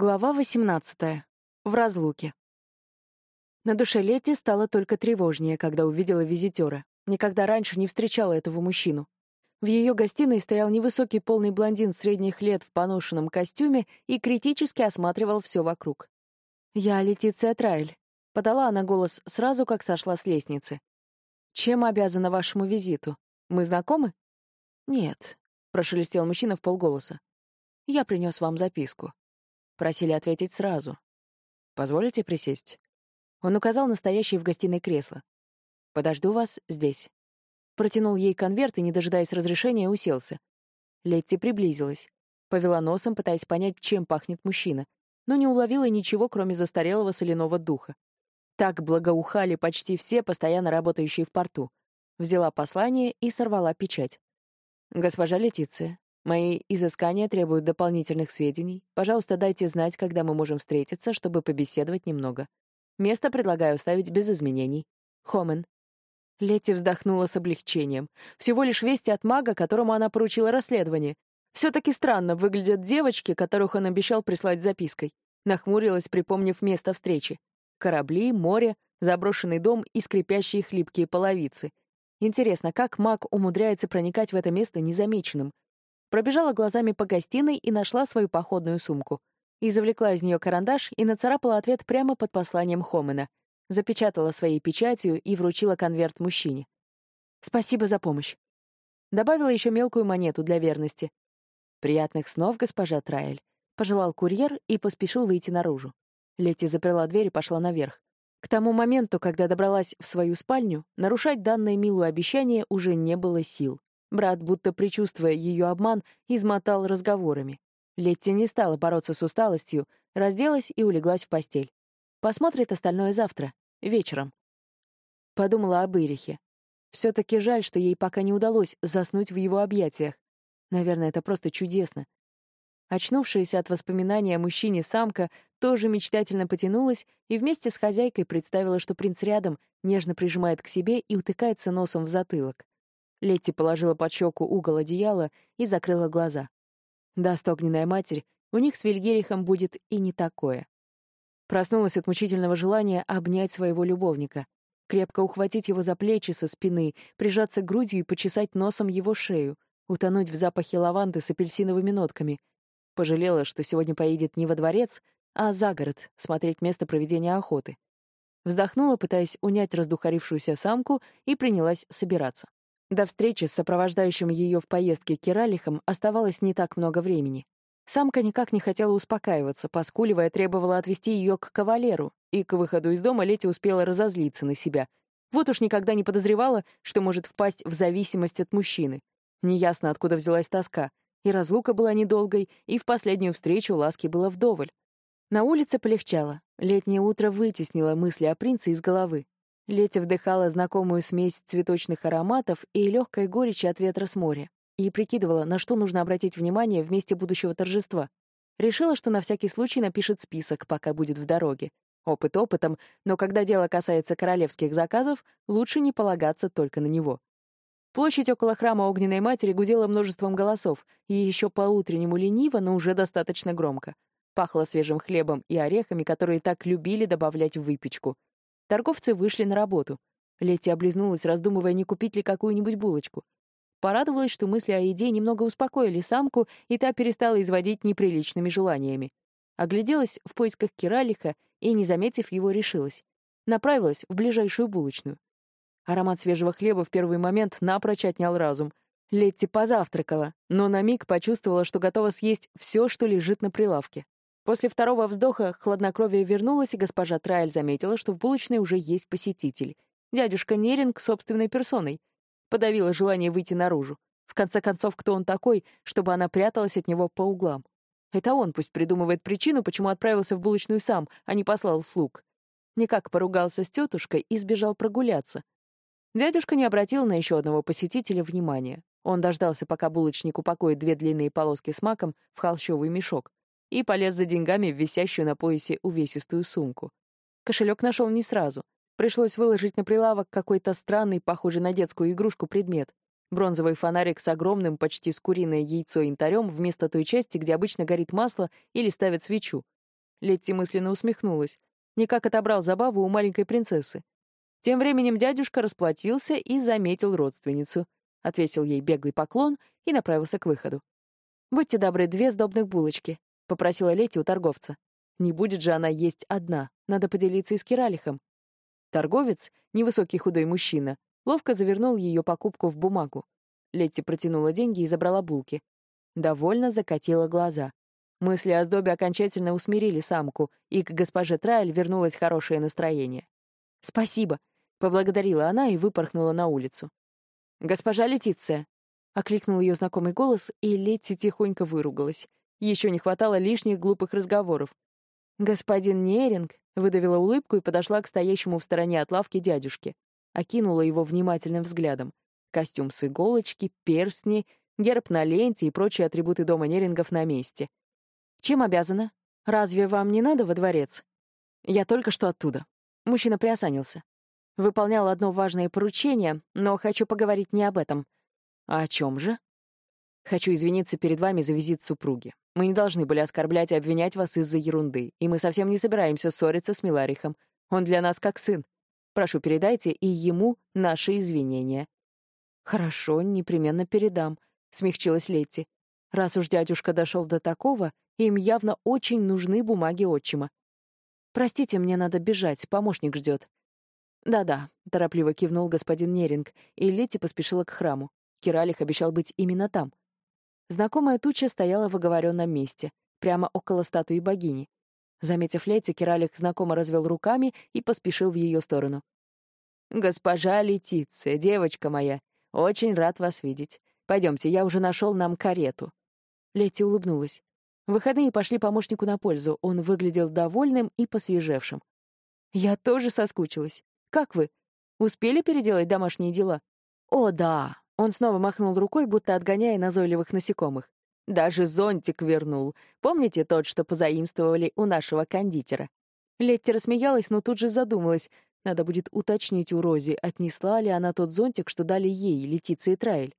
Глава 18. В разлуке. На душе Летти стало только тревожнее, когда увидела визитера. Никогда раньше не встречала этого мужчину. В ее гостиной стоял невысокий полный блондин средних лет в поношенном костюме и критически осматривал все вокруг. «Я Летиция Трайль», — подала она голос сразу, как сошла с лестницы. «Чем обязана вашему визиту? Мы знакомы?» «Нет», — прошелестел мужчина в полголоса. «Я принес вам записку. Просили ответить сразу. «Позволите присесть?» Он указал настоящее в гостиной кресло. «Подожду вас здесь». Протянул ей конверт и, не дожидаясь разрешения, уселся. Летти приблизилась. Повела носом, пытаясь понять, чем пахнет мужчина, но не уловила ничего, кроме застарелого соляного духа. Так благоухали почти все, постоянно работающие в порту. Взяла послание и сорвала печать. «Госпожа Летиция, Мои изыскания требуют дополнительных сведений. Пожалуйста, дайте знать, когда мы можем встретиться, чтобы побеседовать немного. Место предлагаю ставить без изменений. Хомен. Летти вздохнула с облегчением. Всего лишь вести от мага, которому она поручила расследование. Все-таки странно выглядят девочки, которых он обещал прислать запиской. Нахмурилась, припомнив место встречи. Корабли, море, заброшенный дом и скрипящие хлипкие половицы. Интересно, как маг умудряется проникать в это место незамеченным? Пробежала глазами по гостиной и нашла свою походную сумку. И завлекла из нее карандаш и нацарапала ответ прямо под посланием Хомена. Запечатала своей печатью и вручила конверт мужчине. «Спасибо за помощь». Добавила еще мелкую монету для верности. «Приятных снов, госпожа Траэль», — пожелал курьер и поспешил выйти наружу. Летти заперла дверь и пошла наверх. К тому моменту, когда добралась в свою спальню, нарушать данное милую обещание уже не было сил. Брат, будто предчувствуя ее обман, измотал разговорами. Летти не стала бороться с усталостью, разделась и улеглась в постель. Посмотрит остальное завтра, вечером. Подумала об Ирихе. все таки жаль, что ей пока не удалось заснуть в его объятиях. Наверное, это просто чудесно. Очнувшаяся от воспоминания о мужчине самка тоже мечтательно потянулась и вместе с хозяйкой представила, что принц рядом нежно прижимает к себе и утыкается носом в затылок. Летти положила под щеку угол одеяла и закрыла глаза. Даст огненная матерь, у них с Вильгерихом будет и не такое. Проснулась от мучительного желания обнять своего любовника, крепко ухватить его за плечи со спины, прижаться грудью и почесать носом его шею, утонуть в запахе лаванды с апельсиновыми нотками. Пожалела, что сегодня поедет не во дворец, а за город, смотреть место проведения охоты. Вздохнула, пытаясь унять раздухарившуюся самку, и принялась собираться. До встречи с сопровождающим ее в поездке Киралихом оставалось не так много времени. Самка никак не хотела успокаиваться, поскуливая, требовала отвести ее к кавалеру, и к выходу из дома Лети успела разозлиться на себя. Вот уж никогда не подозревала, что может впасть в зависимость от мужчины. Неясно, откуда взялась тоска. И разлука была недолгой, и в последнюю встречу ласки было вдоволь. На улице полегчало. Летнее утро вытеснило мысли о принце из головы. Летя вдыхала знакомую смесь цветочных ароматов и легкой горечи от ветра с моря и прикидывала, на что нужно обратить внимание в месте будущего торжества. Решила, что на всякий случай напишет список, пока будет в дороге. Опыт опытом, но когда дело касается королевских заказов, лучше не полагаться только на него. Площадь около храма Огненной Матери гудела множеством голосов, и еще по-утреннему лениво, но уже достаточно громко. Пахло свежим хлебом и орехами, которые так любили добавлять в выпечку — Торговцы вышли на работу. Летти облизнулась, раздумывая, не купить ли какую-нибудь булочку. Порадовалась, что мысли о еде немного успокоили самку, и та перестала изводить неприличными желаниями. Огляделась в поисках Киралиха и, не заметив его, решилась. Направилась в ближайшую булочную. Аромат свежего хлеба в первый момент напрочь отнял разум. Летти позавтракала, но на миг почувствовала, что готова съесть все, что лежит на прилавке. После второго вздоха хладнокровие вернулось, и госпожа Трайль заметила, что в булочной уже есть посетитель. Дядюшка Неринг собственной персоной. Подавила желание выйти наружу. В конце концов, кто он такой, чтобы она пряталась от него по углам? Это он пусть придумывает причину, почему отправился в булочную сам, а не послал слуг. Никак поругался с тетушкой и сбежал прогуляться. Дядюшка не обратил на еще одного посетителя внимания. Он дождался, пока булочник упакует две длинные полоски с маком в холщовый мешок и полез за деньгами в висящую на поясе увесистую сумку. Кошелек нашел не сразу. Пришлось выложить на прилавок какой-то странный, похожий на детскую игрушку, предмет. Бронзовый фонарик с огромным, почти с куриное яйцо янтарем вместо той части, где обычно горит масло или ставят свечу. Летти мысленно усмехнулась. Никак отобрал забаву у маленькой принцессы. Тем временем дядюшка расплатился и заметил родственницу. Отвесил ей беглый поклон и направился к выходу. «Будьте добры, две сдобных булочки», — попросила Летти у торговца. Не будет же она есть одна, надо поделиться и с Киралихом. Торговец, невысокий худой мужчина, ловко завернул ее покупку в бумагу. Летти протянула деньги и забрала булки. Довольно закатила глаза. Мысли о сдобе окончательно усмирили самку, и к госпоже Трайль вернулось хорошее настроение. «Спасибо», — поблагодарила она и выпорхнула на улицу. «Госпожа Летиция», — окликнул ее знакомый голос, и Летти тихонько выругалась. Еще не хватало лишних глупых разговоров. «Господин Неринг», — выдавила улыбку и подошла к стоящему в стороне от лавки дядюшке. Окинула его внимательным взглядом. Костюм с иголочки, перстни, герб на ленте и прочие атрибуты дома Нерингов на месте. «Чем обязана? Разве вам не надо во дворец?» «Я только что оттуда». Мужчина приосанился. «Выполнял одно важное поручение, но хочу поговорить не об этом». «А о чем же?» «Хочу извиниться перед вами за визит супруги. Мы не должны были оскорблять и обвинять вас из-за ерунды, и мы совсем не собираемся ссориться с Миларихом. Он для нас как сын. Прошу, передайте и ему наши извинения». «Хорошо, непременно передам», — смягчилась Летти. «Раз уж дядюшка дошел до такого, им явно очень нужны бумаги отчима. Простите, мне надо бежать, помощник ждет». «Да-да», — торопливо кивнул господин Неринг, и Летти поспешила к храму. Киралих обещал быть именно там. Знакомая туча стояла в оговоренном месте, прямо около статуи богини. Заметив Летти, Киралих знакомо развел руками и поспешил в ее сторону. «Госпожа Летиция, девочка моя, очень рад вас видеть. Пойдемте, я уже нашел нам карету». Летти улыбнулась. Выходные пошли помощнику на пользу, он выглядел довольным и посвежевшим. «Я тоже соскучилась. Как вы? Успели переделать домашние дела?» «О, да!» Он снова махнул рукой, будто отгоняя назойливых насекомых. Даже зонтик вернул. Помните тот, что позаимствовали у нашего кондитера? Летти рассмеялась, но тут же задумалась. Надо будет уточнить у Рози, отнесла ли она тот зонтик, что дали ей, Летиции Траэль.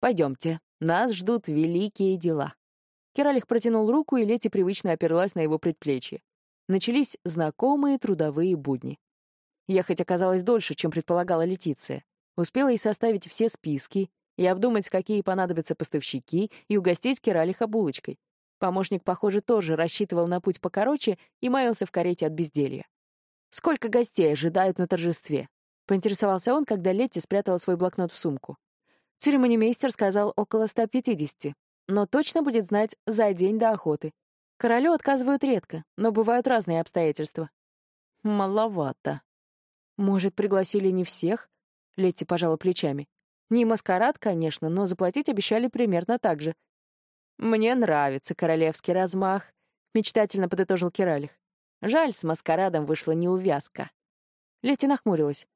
Пойдемте, нас ждут великие дела. Кералих протянул руку, и Летти привычно оперлась на его предплечье. Начались знакомые трудовые будни. Ехать оказалось дольше, чем предполагала Летиция. Успела и составить все списки, и обдумать, какие понадобятся поставщики, и угостить Кералиха булочкой. Помощник, похоже, тоже рассчитывал на путь покороче и маялся в карете от безделья. «Сколько гостей ожидают на торжестве?» — поинтересовался он, когда Летти спрятала свой блокнот в сумку. Церемонимейстер сказал около 150, но точно будет знать за день до охоты. Королю отказывают редко, но бывают разные обстоятельства. Маловато. Может, пригласили не всех? Летти пожала плечами. Не маскарад, конечно, но заплатить обещали примерно так же. «Мне нравится королевский размах», — мечтательно подытожил Киралих. Жаль, с маскарадом вышла неувязка. Летти нахмурилась.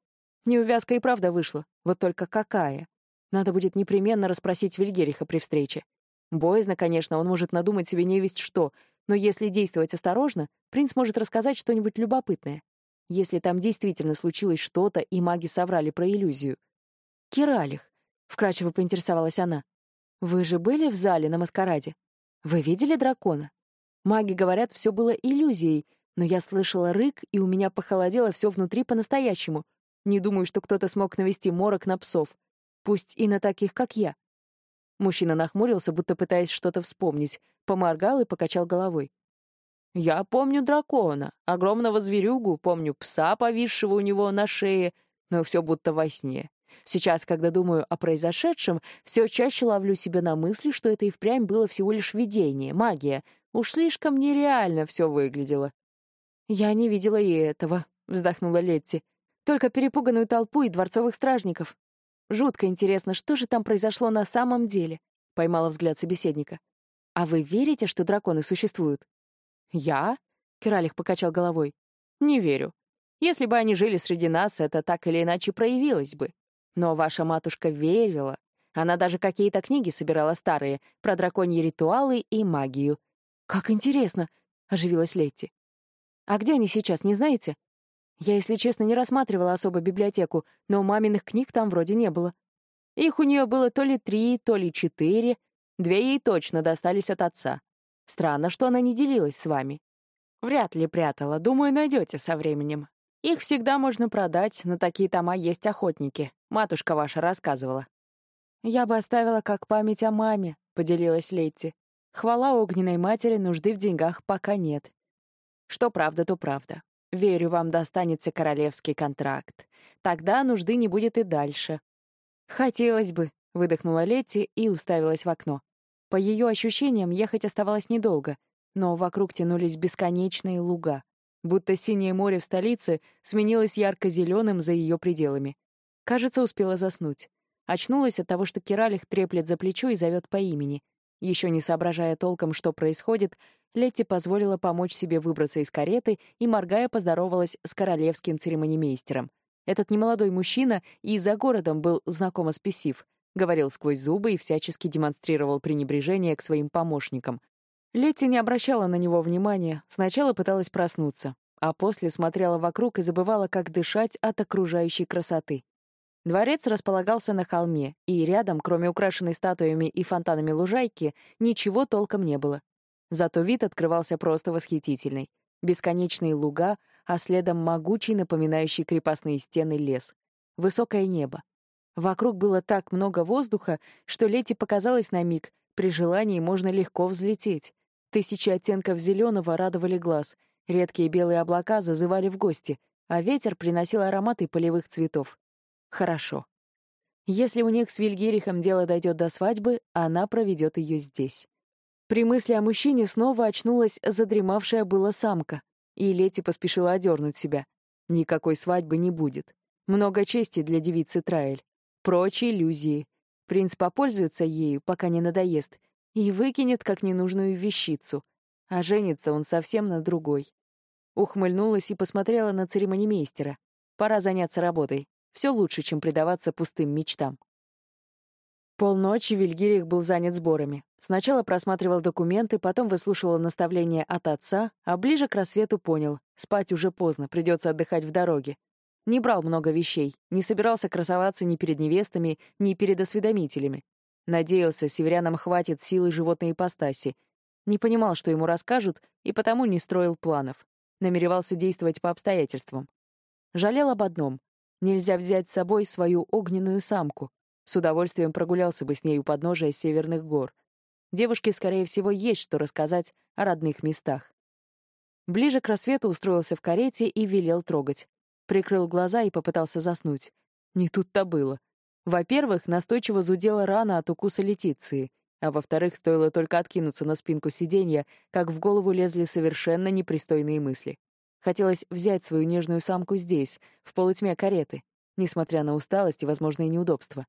Неувязка и правда вышла, вот только какая. Надо будет непременно расспросить Вильгериха при встрече. Боязно, конечно, он может надумать себе невесть что, но если действовать осторожно, принц может рассказать что-нибудь любопытное. Если там действительно случилось что-то, и маги соврали про иллюзию. «Киралих», — вкрадчиво поинтересовалась она, — «вы же были в зале на маскараде? Вы видели дракона? Маги говорят, все было иллюзией, но я слышала рык, и у меня похолодело все внутри по-настоящему. Не думаю, что кто-то смог навести морок на псов. Пусть и на таких, как я. Мужчина нахмурился, будто пытаясь что-то вспомнить, поморгал и покачал головой. «Я помню дракона, огромного зверюгу, помню пса, повисшего у него на шее, но все будто во сне. Сейчас, когда думаю о произошедшем, все чаще ловлю себя на мысли, что это и впрямь было всего лишь видение, магия. Уж слишком нереально все выглядело. «Я не видела и этого», — вздохнула Летти. «Только перепуганную толпу и дворцовых стражников. Жутко интересно, что же там произошло на самом деле?» — поймала взгляд собеседника. «А вы верите, что драконы существуют?» «Я?» — Киралих покачал головой. «Не верю. Если бы они жили среди нас, это так или иначе проявилось бы. Но ваша матушка верила. Она даже какие-то книги собирала старые про драконьи ритуалы и магию. «Как интересно!» — оживилась Летти. «А где они сейчас, не знаете?» Я, если честно, не рассматривала особо библиотеку, но маминых книг там вроде не было. Их у нее было то ли три, то ли четыре. Две ей точно достались от отца. Странно, что она не делилась с вами. Вряд ли прятала. Думаю, найдете со временем. Их всегда можно продать, на такие тома есть охотники. Матушка ваша рассказывала. Я бы оставила как память о маме, поделилась Летти. Хвала огненной матери, нужды в деньгах пока нет. Что правда, то правда. Верю, вам достанется королевский контракт. Тогда нужды не будет и дальше. Хотелось бы, выдохнула Летти и уставилась в окно. По ее ощущениям, ехать оставалось недолго, но вокруг тянулись бесконечные луга, будто синее море в столице сменилось ярко-зеленым за ее пределами. Кажется, успела заснуть. Очнулась от того, что Киралих треплет за плечо и зовет по имени. Еще не соображая толком, что происходит, Летти позволила помочь себе выбраться из кареты и, моргая, поздоровалась с королевским церемонимейстером. Этот немолодой мужчина и за городом был знакомо спесив, говорил сквозь зубы и всячески демонстрировал пренебрежение к своим помощникам. Летти не обращала на него внимания, сначала пыталась проснуться, а после смотрела вокруг и забывала, как дышать от окружающей красоты. Дворец располагался на холме, и рядом, кроме украшенной статуями и фонтанами лужайки, ничего толком не было. Зато вид открывался просто восхитительный. Бесконечные луга, а следом могучий, напоминающий крепостные стены лес. Высокое небо. Вокруг было так много воздуха, что Лете показалось на миг, при желании можно легко взлететь. Тысячи оттенков зеленого радовали глаз, редкие белые облака зазывали в гости, а ветер приносил ароматы полевых цветов. Хорошо. Если у них с Вильгирихом дело дойдет до свадьбы, она проведет ее здесь. При мысли о мужчине снова очнулась задремавшая была самка, и Лети поспешила одернуть себя. Никакой свадьбы не будет. Много чести для девицы Траэль. Прочие иллюзии. Принц попользуется ею, пока не надоест, и выкинет как ненужную вещицу. А женится он совсем на другой. Ухмыльнулась и посмотрела на церемонимейстера. Пора заняться работой. Все лучше, чем предаваться пустым мечтам. Полночи Вильгирих был занят сборами. Сначала просматривал документы, потом выслушивал наставления от отца, а ближе к рассвету понял — спать уже поздно, придется отдыхать в дороге. Не брал много вещей, не собирался красоваться ни перед невестами, ни перед осведомителями. Надеялся, северянам хватит силы животной ипостаси. Не понимал, что ему расскажут, и потому не строил планов. Намеревался действовать по обстоятельствам. Жалел об одном — нельзя взять с собой свою огненную самку. С удовольствием прогулялся бы с ней у подножия северных гор. Девушке, скорее всего, есть что рассказать о родных местах. Ближе к рассвету устроился в карете и велел трогать. Прикрыл глаза и попытался заснуть. Не тут-то было. Во-первых, настойчиво зудела рана от укуса Летиции, а во-вторых, стоило только откинуться на спинку сиденья, как в голову лезли совершенно непристойные мысли. Хотелось взять свою нежную самку здесь, в полутьме кареты, несмотря на усталость и возможные неудобства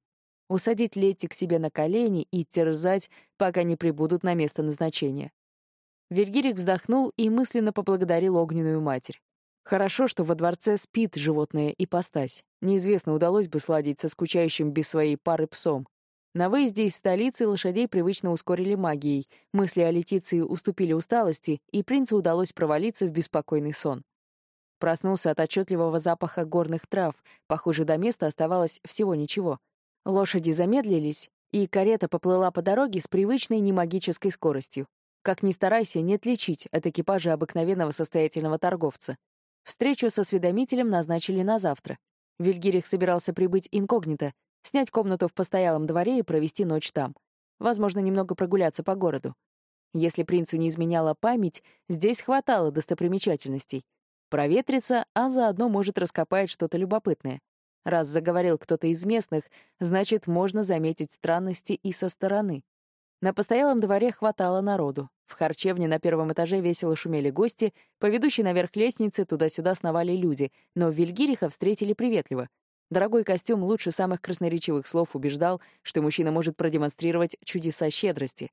усадить Летти к себе на колени и терзать, пока не прибудут на место назначения. Вильгирик вздохнул и мысленно поблагодарил огненную матерь. Хорошо, что во дворце спит животное ипостась. Неизвестно, удалось бы сладить со скучающим без своей пары псом. На выезде из столицы лошадей привычно ускорили магией, мысли о Летиции уступили усталости, и принцу удалось провалиться в беспокойный сон. Проснулся от отчетливого запаха горных трав, похоже, до места оставалось всего ничего — Лошади замедлились, и карета поплыла по дороге с привычной немагической скоростью. Как ни старайся, не отличить от экипажа обыкновенного состоятельного торговца. Встречу со осведомителем назначили на завтра. Вильгирих собирался прибыть инкогнито, снять комнату в постоялом дворе и провести ночь там. Возможно, немного прогуляться по городу. Если принцу не изменяла память, здесь хватало достопримечательностей. Проветрится, а заодно, может, раскопает что-то любопытное. Раз заговорил кто-то из местных, значит, можно заметить странности и со стороны. На постоялом дворе хватало народу. В харчевне на первом этаже весело шумели гости, по ведущей наверх лестнице туда-сюда сновали люди, но Вильгириха встретили приветливо. Дорогой костюм лучше самых красноречивых слов убеждал, что мужчина может продемонстрировать чудеса щедрости.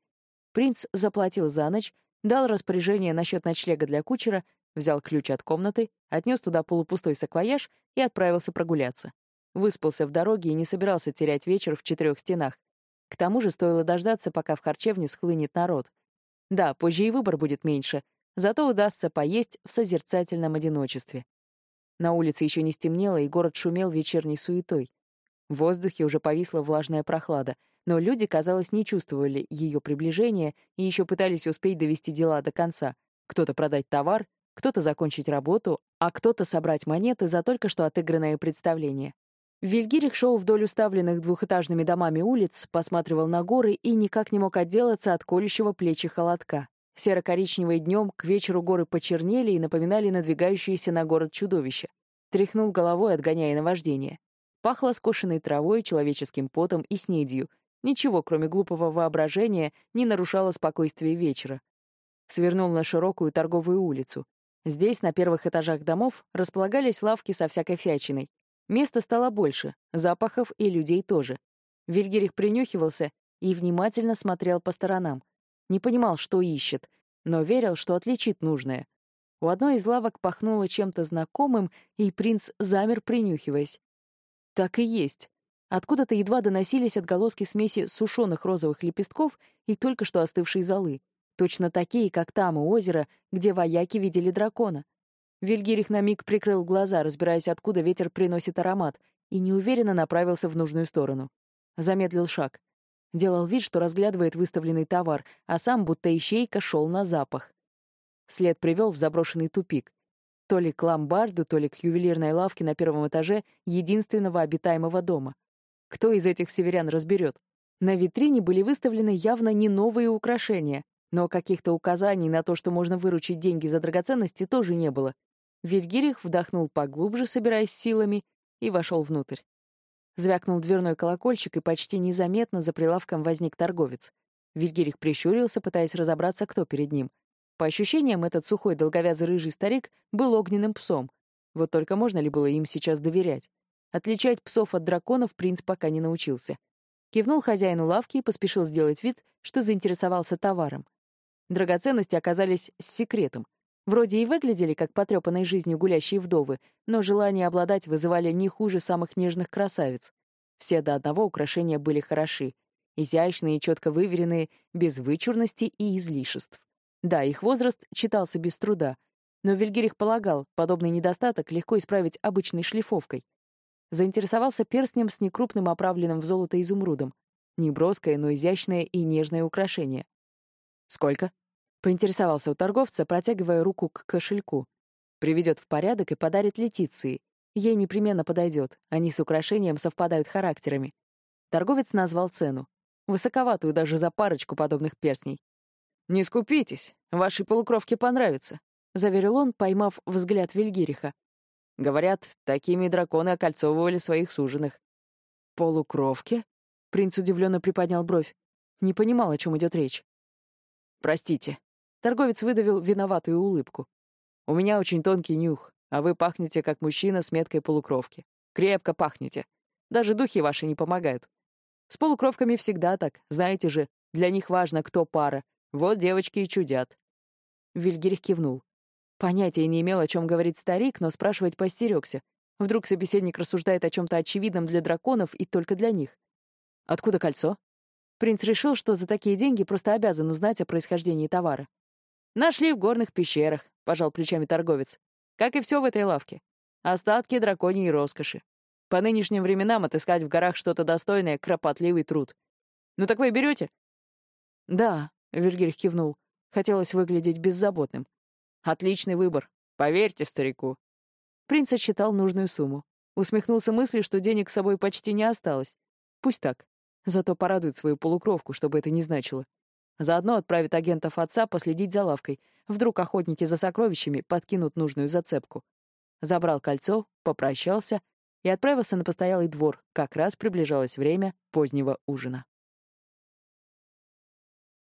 Принц заплатил за ночь, дал распоряжение насчет ночлега для кучера, взял ключ от комнаты, отнес туда полупустой саквояж и отправился прогуляться. Выспался в дороге и не собирался терять вечер в четырех стенах. К тому же стоило дождаться, пока в харчевне схлынет народ. Да, позже и выбор будет меньше, зато удастся поесть в созерцательном одиночестве. На улице еще не стемнело, и город шумел вечерней суетой. В воздухе уже повисла влажная прохлада, но люди, казалось, не чувствовали ее приближения и еще пытались успеть довести дела до конца. Кто-то продать товар, Кто-то закончить работу, а кто-то собрать монеты за только что отыгранное представление. Вильгирих шел вдоль уставленных двухэтажными домами улиц, посматривал на горы и никак не мог отделаться от колющего плечи холодка. Серо-коричневые днем к вечеру горы почернели и напоминали надвигающиеся на город чудовище. Тряхнул головой, отгоняя наваждение. Пахло скошенной травой, человеческим потом и снедью. Ничего, кроме глупого воображения, не нарушало спокойствие вечера. Свернул на широкую торговую улицу. Здесь, на первых этажах домов, располагались лавки со всякой всячиной. Места стало больше, запахов и людей тоже. Вильгерих принюхивался и внимательно смотрел по сторонам. Не понимал, что ищет, но верил, что отличит нужное. У одной из лавок пахнуло чем-то знакомым, и принц замер, принюхиваясь. Так и есть. Откуда-то едва доносились отголоски смеси сушеных розовых лепестков и только что остывшей золы. Точно такие, как там у озера, где вояки видели дракона. Вильгирих на миг прикрыл глаза, разбираясь, откуда ветер приносит аромат, и неуверенно направился в нужную сторону. Замедлил шаг. Делал вид, что разглядывает выставленный товар, а сам, будто ищейка, шел на запах. След привел в заброшенный тупик. То ли к ломбарду, то ли к ювелирной лавке на первом этаже единственного обитаемого дома. Кто из этих северян разберет? На витрине были выставлены явно не новые украшения, но каких-то указаний на то, что можно выручить деньги за драгоценности, тоже не было. Вильгирих вдохнул поглубже, собираясь силами, и вошел внутрь. Звякнул дверной колокольчик, и почти незаметно за прилавком возник торговец. Вильгирих прищурился, пытаясь разобраться, кто перед ним. По ощущениям, этот сухой долговязый рыжий старик был огненным псом. Вот только можно ли было им сейчас доверять? Отличать псов от драконов принц пока не научился. Кивнул хозяину лавки и поспешил сделать вид, что заинтересовался товаром. Драгоценности оказались с секретом. Вроде и выглядели как потрепанной жизнью гулящие вдовы, но желание обладать вызывали не хуже самых нежных красавиц. Все до одного украшения были хороши. Изящные и четко выверенные, без вычурности и излишеств. Да, их возраст читался без труда, но Вильгерих полагал, подобный недостаток легко исправить обычной шлифовкой. Заинтересовался перстнем с некрупным оправленным в золото изумрудом. Неброское, но изящное и нежное украшение. «Сколько?» — поинтересовался у торговца, протягивая руку к кошельку. Приведет в порядок и подарит Летиции. Ей непременно подойдет, они с украшением совпадают характерами. Торговец назвал цену. Высоковатую даже за парочку подобных перстней. «Не скупитесь, вашей полукровке понравится», — заверил он, поймав взгляд Вильгириха. Говорят, такими драконы окольцовывали своих суженых. «Полукровки?» — принц удивленно приподнял бровь. Не понимал, о чем идет речь. «Простите». Торговец выдавил виноватую улыбку. «У меня очень тонкий нюх, а вы пахнете, как мужчина с меткой полукровки. Крепко пахнете. Даже духи ваши не помогают. С полукровками всегда так, знаете же, для них важно, кто пара. Вот девочки и чудят». Вильгерих кивнул. Понятия не имел, о чем говорит старик, но спрашивать постерегся. Вдруг собеседник рассуждает о чем-то очевидном для драконов и только для них. «Откуда кольцо?» Принц решил, что за такие деньги просто обязан узнать о происхождении товара. «Нашли в горных пещерах», — пожал плечами торговец. «Как и все в этой лавке. Остатки драконьей роскоши. По нынешним временам отыскать в горах что-то достойное — кропотливый труд. Ну так вы берете? «Да», — Вильгельх кивнул. Хотелось выглядеть беззаботным. «Отличный выбор. Поверьте старику». Принц отсчитал нужную сумму. Усмехнулся мысли, что денег с собой почти не осталось. Пусть так. Зато порадует свою полукровку, чтобы это не значило. Заодно отправит агентов отца последить за лавкой. Вдруг охотники за сокровищами подкинут нужную зацепку. Забрал кольцо, попрощался и отправился на постоялый двор. Как раз приближалось время позднего ужина.